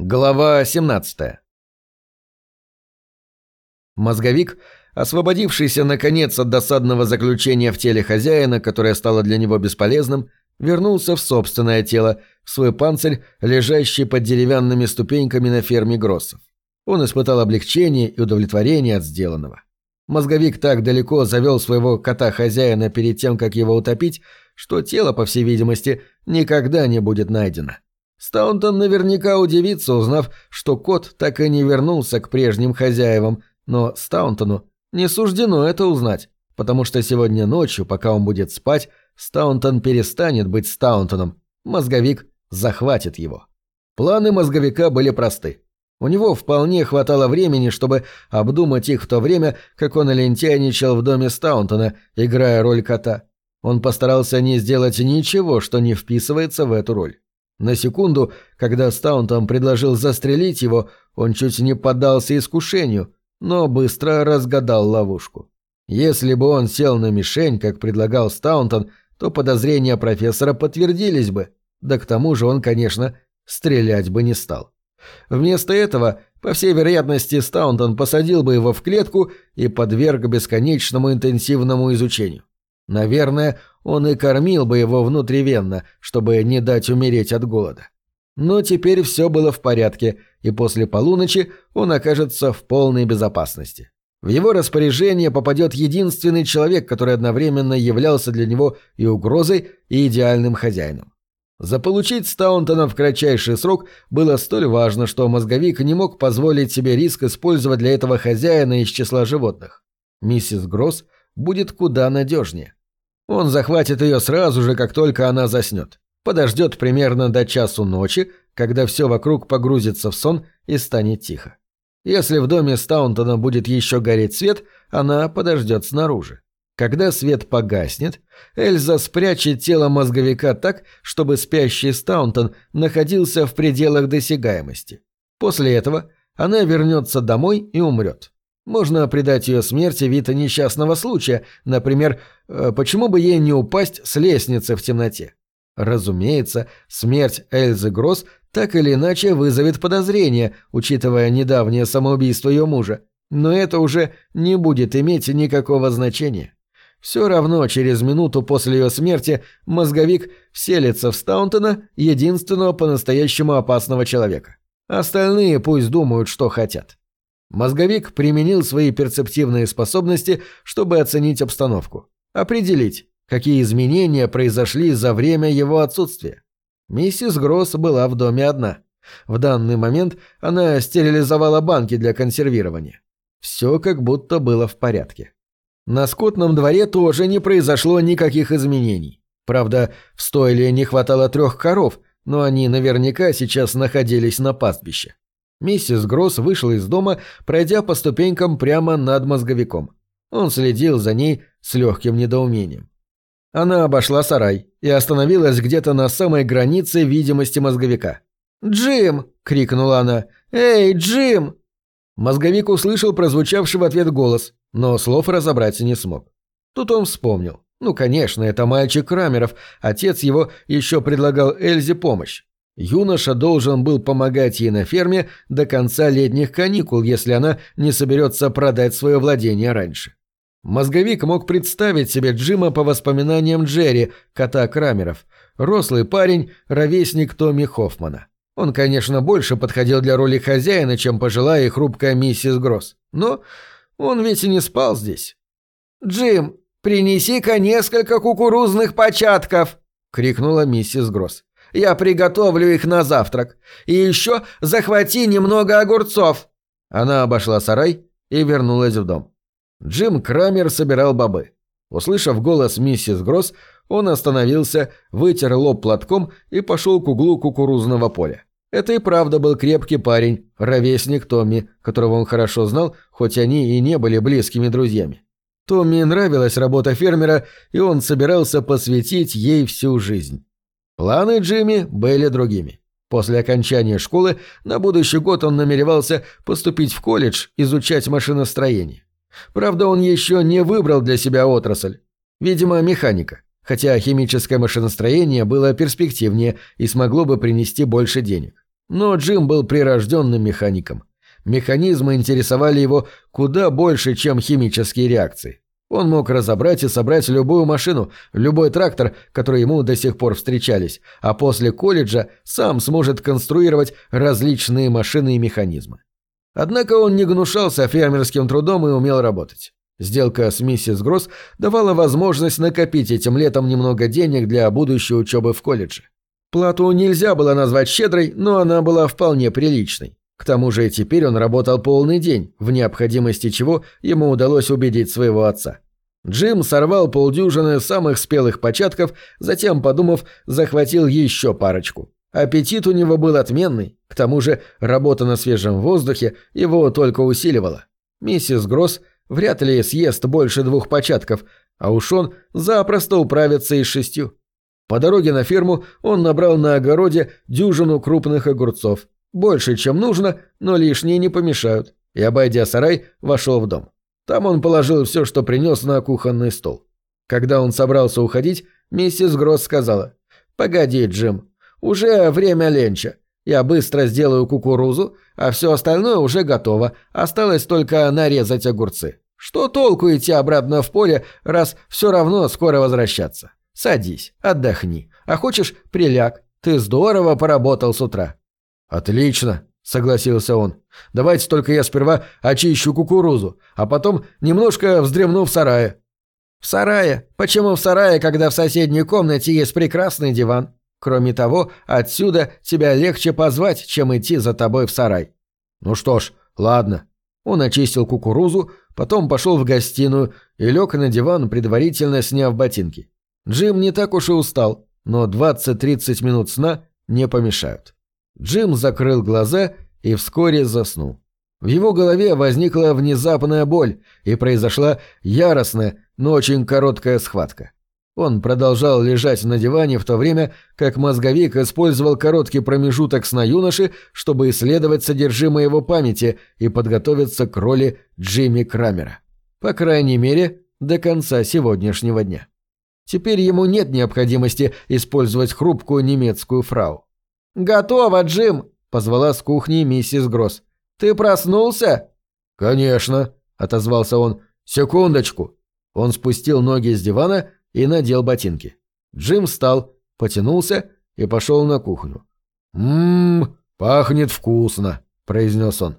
Глава 17 Мозговик, освободившийся наконец от досадного заключения в теле хозяина, которое стало для него бесполезным, вернулся в собственное тело, в свой панцирь, лежащий под деревянными ступеньками на ферме Гроссов. Он испытал облегчение и удовлетворение от сделанного. Мозговик так далеко завел своего кота-хозяина перед тем, как его утопить, что тело, по всей видимости, никогда не будет найдено. Стаунтон наверняка удивится, узнав, что кот так и не вернулся к прежним хозяевам, но Стаунтону не суждено это узнать, потому что сегодня ночью, пока он будет спать, Стаунтон перестанет быть Стаунтоном, мозговик захватит его. Планы мозговика были просты. У него вполне хватало времени, чтобы обдумать их в то время, как он лентяйничал в доме Стаунтона, играя роль кота. Он постарался не сделать ничего, что не вписывается в эту роль. На секунду, когда Стаунтон предложил застрелить его, он чуть не поддался искушению, но быстро разгадал ловушку. Если бы он сел на мишень, как предлагал Стаунтон, то подозрения профессора подтвердились бы, да к тому же он, конечно, стрелять бы не стал. Вместо этого, по всей вероятности, Стаунтон посадил бы его в клетку и подверг бесконечному интенсивному изучению. Наверное, он и кормил бы его внутривенно, чтобы не дать умереть от голода. Но теперь все было в порядке, и после полуночи он окажется в полной безопасности. В его распоряжение попадет единственный человек, который одновременно являлся для него и угрозой, и идеальным хозяином. Заполучить Стаунтона в кратчайший срок было столь важно, что мозговик не мог позволить себе риск использовать для этого хозяина из числа животных. Миссис Гросс будет куда надежнее. Он захватит ее сразу же, как только она заснет. Подождет примерно до часу ночи, когда все вокруг погрузится в сон и станет тихо. Если в доме Стаунтона будет еще гореть свет, она подождет снаружи. Когда свет погаснет, Эльза спрячет тело мозговика так, чтобы спящий Стаунтон находился в пределах досягаемости. После этого она вернется домой и умрет. Можно придать ее смерти вид несчастного случая, например, э, почему бы ей не упасть с лестницы в темноте. Разумеется, смерть Эльзы Гросс так или иначе вызовет подозрение, учитывая недавнее самоубийство ее мужа, но это уже не будет иметь никакого значения. Все равно через минуту после ее смерти мозговик вселится в Стаунтона, единственного по-настоящему опасного человека. Остальные пусть думают, что хотят. Мозговик применил свои перцептивные способности, чтобы оценить обстановку. Определить, какие изменения произошли за время его отсутствия. Миссис Гросс была в доме одна. В данный момент она стерилизовала банки для консервирования. Все как будто было в порядке. На скотном дворе тоже не произошло никаких изменений. Правда, в стойле не хватало трех коров, но они наверняка сейчас находились на пастбище. Миссис Гросс вышла из дома, пройдя по ступенькам прямо над мозговиком. Он следил за ней с легким недоумением. Она обошла сарай и остановилась где-то на самой границе видимости мозговика. «Джим!» — крикнула она. «Эй, Джим!» Мозговик услышал прозвучавший в ответ голос, но слов разобрать не смог. Тут он вспомнил. Ну, конечно, это мальчик Крамеров, отец его еще предлагал Эльзе помощь. Юноша должен был помогать ей на ферме до конца летних каникул, если она не соберется продать свое владение раньше. Мозговик мог представить себе Джима по воспоминаниям Джерри, кота Крамеров. Рослый парень, ровесник Томми Хоффмана. Он, конечно, больше подходил для роли хозяина, чем пожилая и хрупкая миссис Гросс. Но он ведь и не спал здесь. «Джим, принеси-ка несколько кукурузных початков!» — крикнула миссис Гросс. Я приготовлю их на завтрак. И еще захвати немного огурцов». Она обошла сарай и вернулась в дом. Джим Крамер собирал бобы. Услышав голос миссис Гросс, он остановился, вытер лоб платком и пошел к углу кукурузного поля. Это и правда был крепкий парень, ровесник Томми, которого он хорошо знал, хоть они и не были близкими друзьями. Томми нравилась работа фермера, и он собирался посвятить ей всю жизнь. Планы Джимми были другими. После окончания школы на будущий год он намеревался поступить в колледж, изучать машиностроение. Правда, он еще не выбрал для себя отрасль. Видимо, механика. Хотя химическое машиностроение было перспективнее и смогло бы принести больше денег. Но Джим был прирожденным механиком. Механизмы интересовали его куда больше, чем химические реакции. Он мог разобрать и собрать любую машину, любой трактор, который ему до сих пор встречались, а после колледжа сам сможет конструировать различные машины и механизмы. Однако он не гнушался фермерским трудом и умел работать. Сделка с миссис Гросс давала возможность накопить этим летом немного денег для будущей учебы в колледже. Плату нельзя было назвать щедрой, но она была вполне приличной. К тому же теперь он работал полный день, в необходимости чего ему удалось убедить своего отца. Джим сорвал полдюжины самых спелых початков, затем, подумав, захватил еще парочку. Аппетит у него был отменный, к тому же работа на свежем воздухе его только усиливала. Миссис Гросс вряд ли съест больше двух початков, а уж он запросто управится и шестью. По дороге на ферму он набрал на огороде дюжину крупных огурцов. Больше, чем нужно, но лишние не помешают. И, обойдя сарай, вошел в дом. Там он положил все, что принес на кухонный стол. Когда он собрался уходить, миссис Гросс сказала. «Погоди, Джим, уже время ленча. Я быстро сделаю кукурузу, а все остальное уже готово. Осталось только нарезать огурцы. Что толку идти обратно в поле, раз все равно скоро возвращаться? Садись, отдохни. А хочешь, приляг. Ты здорово поработал с утра». «Отлично», — согласился он. «Давайте только я сперва очищу кукурузу, а потом немножко вздремну в сарае». «В сарае? Почему в сарае, когда в соседней комнате есть прекрасный диван? Кроме того, отсюда тебя легче позвать, чем идти за тобой в сарай». «Ну что ж, ладно». Он очистил кукурузу, потом пошел в гостиную и лег на диван, предварительно сняв ботинки. Джим не так уж и устал, но 20-30 минут сна не помешают. Джим закрыл глаза и вскоре заснул. В его голове возникла внезапная боль, и произошла яростная, но очень короткая схватка. Он продолжал лежать на диване в то время, как мозговик использовал короткий промежуток сна юноши, чтобы исследовать содержимое его памяти и подготовиться к роли Джимми Крамера. По крайней мере, до конца сегодняшнего дня. Теперь ему нет необходимости использовать хрупкую немецкую фрау. «Готово, Джим!» – позвала с кухни миссис Гросс. «Ты проснулся?» «Конечно», – отозвался он. «Секундочку». Он спустил ноги с дивана и надел ботинки. Джим встал, потянулся и пошел на кухню. «Ммм, пахнет вкусно», – произнес он.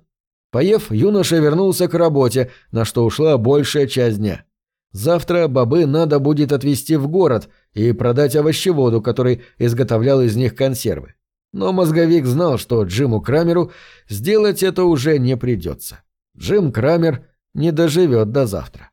Поев, юноша вернулся к работе, на что ушла большая часть дня. Завтра бобы надо будет отвезти в город и продать овощеводу, который изготовлял из них консервы. Но мозговик знал, что Джиму Крамеру сделать это уже не придется. Джим Крамер не доживет до завтра.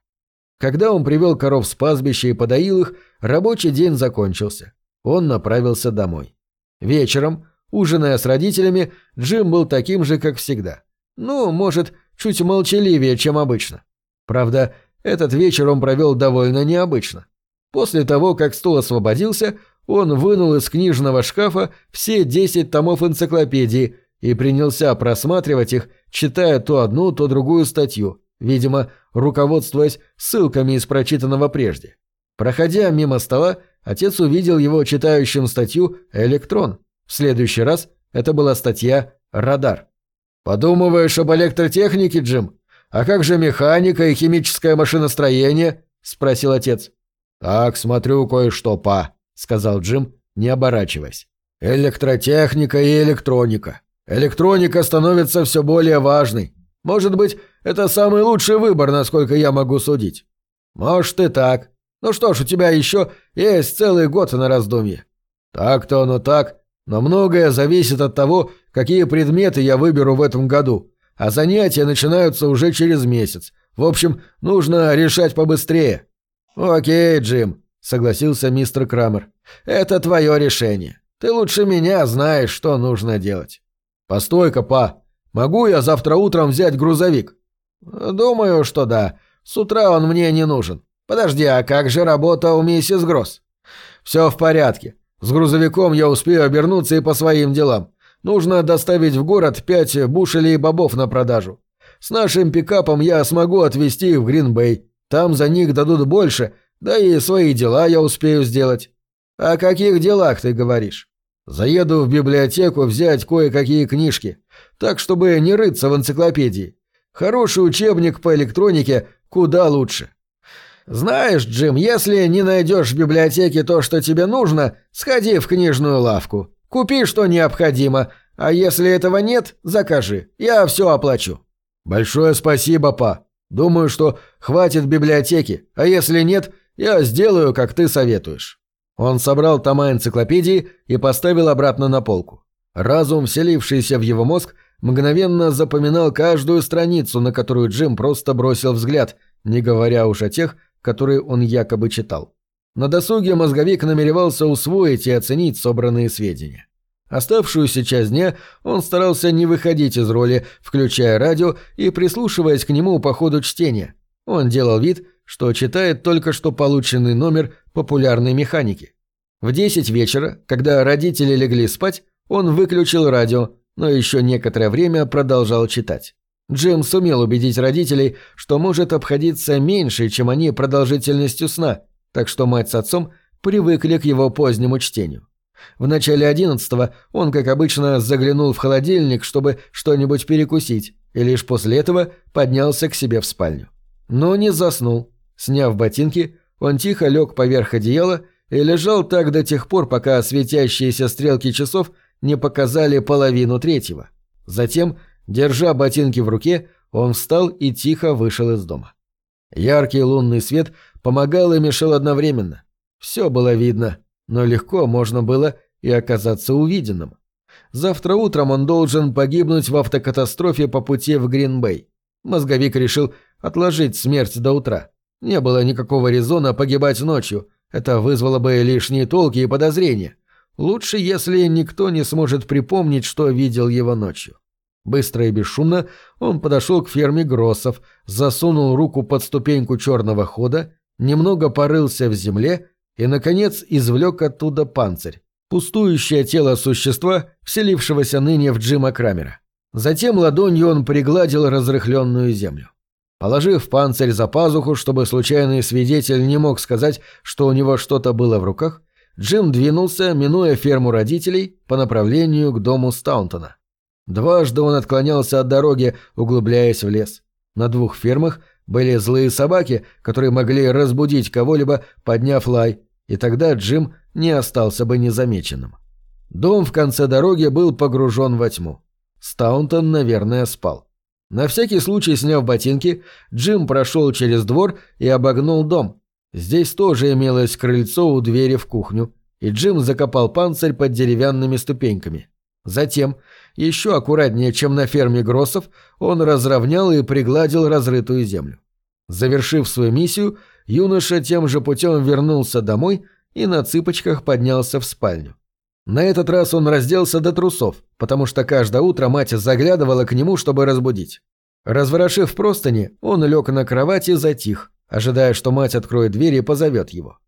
Когда он привел коров с пастбища и подоил их, рабочий день закончился. Он направился домой. Вечером, ужиная с родителями, Джим был таким же, как всегда. Ну, может, чуть молчаливее, чем обычно. Правда, этот вечер он провел довольно необычно. После того, как стул освободился, он вынул из книжного шкафа все десять томов энциклопедии и принялся просматривать их, читая то одну, то другую статью, видимо, руководствуясь ссылками из прочитанного прежде. Проходя мимо стола, отец увидел его читающим статью «Электрон». В следующий раз это была статья «Радар». «Подумываешь об электротехнике, Джим? А как же механика и химическое машиностроение?» – спросил отец. «Так, смотрю кое-что, па», сказал Джим, не оборачиваясь. «Электротехника и электроника. Электроника становится все более важной. Может быть, это самый лучший выбор, насколько я могу судить. Может и так. Ну что ж, у тебя еще есть целый год на раздумье. Так-то оно так, но многое зависит от того, какие предметы я выберу в этом году. А занятия начинаются уже через месяц. В общем, нужно решать побыстрее. Окей, Джим, согласился мистер Крамер. «Это твое решение. Ты лучше меня знаешь, что нужно делать». «Постой-ка, па. Могу я завтра утром взять грузовик?» «Думаю, что да. С утра он мне не нужен. Подожди, а как же работа у миссис Гросс?» «Все в порядке. С грузовиком я успею обернуться и по своим делам. Нужно доставить в город пять бушелей бобов на продажу. С нашим пикапом я смогу отвезти их в Гринбей. Там за них дадут больше, да и свои дела я успею сделать. О каких делах ты говоришь? Заеду в библиотеку взять кое-какие книжки, так, чтобы не рыться в энциклопедии. Хороший учебник по электронике куда лучше. Знаешь, Джим, если не найдешь в библиотеке то, что тебе нужно, сходи в книжную лавку. Купи, что необходимо, а если этого нет, закажи. Я все оплачу. Большое спасибо, па. Думаю, что хватит библиотеки, а если нет, я сделаю, как ты советуешь. Он собрал тома энциклопедии и поставил обратно на полку. Разум, вселившийся в его мозг, мгновенно запоминал каждую страницу, на которую Джим просто бросил взгляд, не говоря уж о тех, которые он якобы читал. На досуге мозговик намеревался усвоить и оценить собранные сведения. Оставшуюся часть дня он старался не выходить из роли, включая радио и прислушиваясь к нему по ходу чтения. Он делал вид, что читает только что полученный номер популярной механики. В 10 вечера, когда родители легли спать, он выключил радио, но еще некоторое время продолжал читать. Джим сумел убедить родителей, что может обходиться меньше, чем они продолжительностью сна, так что мать с отцом привыкли к его позднему чтению. В начале одиннадцатого он, как обычно, заглянул в холодильник, чтобы что-нибудь перекусить, и лишь после этого поднялся к себе в спальню. Но не заснул. Сняв ботинки, он тихо лег поверх одеяла и лежал так до тех пор, пока светящиеся стрелки часов не показали половину третьего. Затем, держа ботинки в руке, он встал и тихо вышел из дома. Яркий лунный свет помогал и мешал одновременно. Все было видно, но легко можно было и оказаться увиденным. Завтра утром он должен погибнуть в автокатастрофе по пути в Гринбей. Мозговик решил отложить смерть до утра. Не было никакого резона погибать ночью. Это вызвало бы лишние толки и подозрения. Лучше, если никто не сможет припомнить, что видел его ночью. Быстро и бесшумно он подошел к ферме Гроссов, засунул руку под ступеньку черного хода, немного порылся в земле и, наконец, извлек оттуда панцирь, пустующее тело существа, вселившегося ныне в Джима Крамера. Затем ладонью он пригладил разрыхленную землю. Положив панцирь за пазуху, чтобы случайный свидетель не мог сказать, что у него что-то было в руках, Джим двинулся, минуя ферму родителей, по направлению к дому Стаунтона. Дважды он отклонялся от дороги, углубляясь в лес. На двух фермах были злые собаки, которые могли разбудить кого-либо, подняв лай, и тогда Джим не остался бы незамеченным. Дом в конце дороги был погружен во тьму. Стаунтон, наверное, спал. На всякий случай, сняв ботинки, Джим прошел через двор и обогнул дом. Здесь тоже имелось крыльцо у двери в кухню, и Джим закопал панцирь под деревянными ступеньками. Затем, еще аккуратнее, чем на ферме Гроссов, он разровнял и пригладил разрытую землю. Завершив свою миссию, юноша тем же путем вернулся домой и на цыпочках поднялся в спальню. На этот раз он разделся до трусов, потому что каждое утро мать заглядывала к нему, чтобы разбудить. Разворошив простыни, он лег на кровати и затих, ожидая, что мать откроет дверь и позовет его.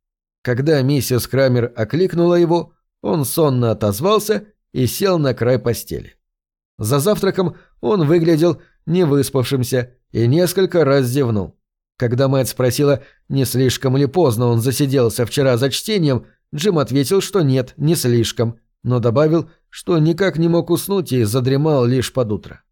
Когда миссис Крамер окликнула его, он сонно отозвался и сел на край постели. За завтраком он выглядел невыспавшимся и несколько раз зевнул. Когда мать спросила, не слишком ли поздно он засиделся вчера за чтением, Джим ответил, что нет, не слишком, но добавил, что никак не мог уснуть и задремал лишь под утро.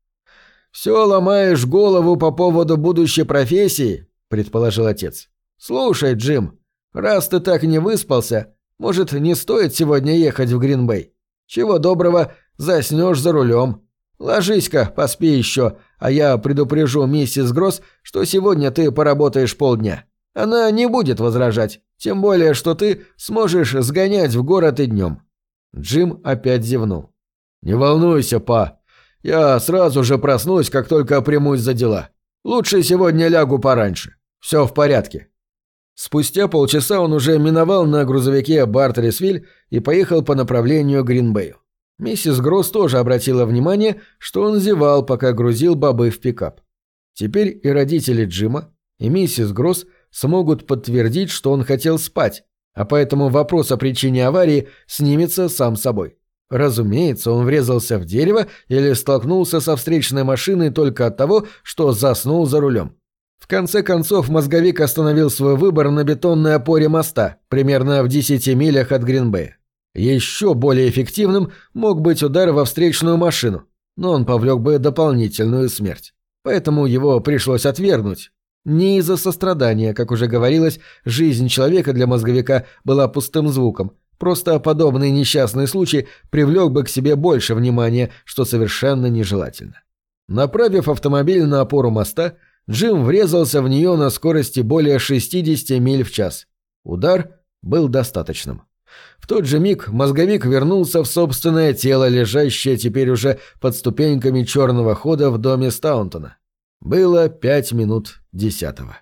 «Все ломаешь голову по поводу будущей профессии», — предположил отец. «Слушай, Джим, раз ты так не выспался, может, не стоит сегодня ехать в Гринбей? Чего доброго, заснешь за рулем. Ложись-ка, поспи еще, а я предупрежу миссис Гросс, что сегодня ты поработаешь полдня. Она не будет возражать, тем более, что ты сможешь сгонять в город и днем». Джим опять зевнул. «Не волнуйся, па. Я сразу же проснусь, как только примусь за дела. Лучше сегодня лягу пораньше. Все в порядке». Спустя полчаса он уже миновал на грузовике Бартерисвиль и поехал по направлению Гринбею. Миссис Гросс тоже обратила внимание, что он зевал, пока грузил бобы в пикап. Теперь и родители Джима, и миссис Гросс смогут подтвердить, что он хотел спать, а поэтому вопрос о причине аварии снимется сам собой. Разумеется, он врезался в дерево или столкнулся со встречной машиной только от того, что заснул за рулем. В конце концов, мозговик остановил свой выбор на бетонной опоре моста, примерно в 10 милях от Гринбея. Еще более эффективным мог быть удар во встречную машину, но он повлек бы дополнительную смерть. Поэтому его пришлось отвергнуть. Не из-за сострадания, как уже говорилось, жизнь человека для мозговика была пустым звуком. Просто подобный несчастный случай привлек бы к себе больше внимания, что совершенно нежелательно. Направив автомобиль на опору моста, Джим врезался в нее на скорости более 60 миль в час. Удар был достаточным. В тот же миг мозговик вернулся в собственное тело, лежащее теперь уже под ступеньками черного хода в доме Стаунтона. Было пять минут десятого.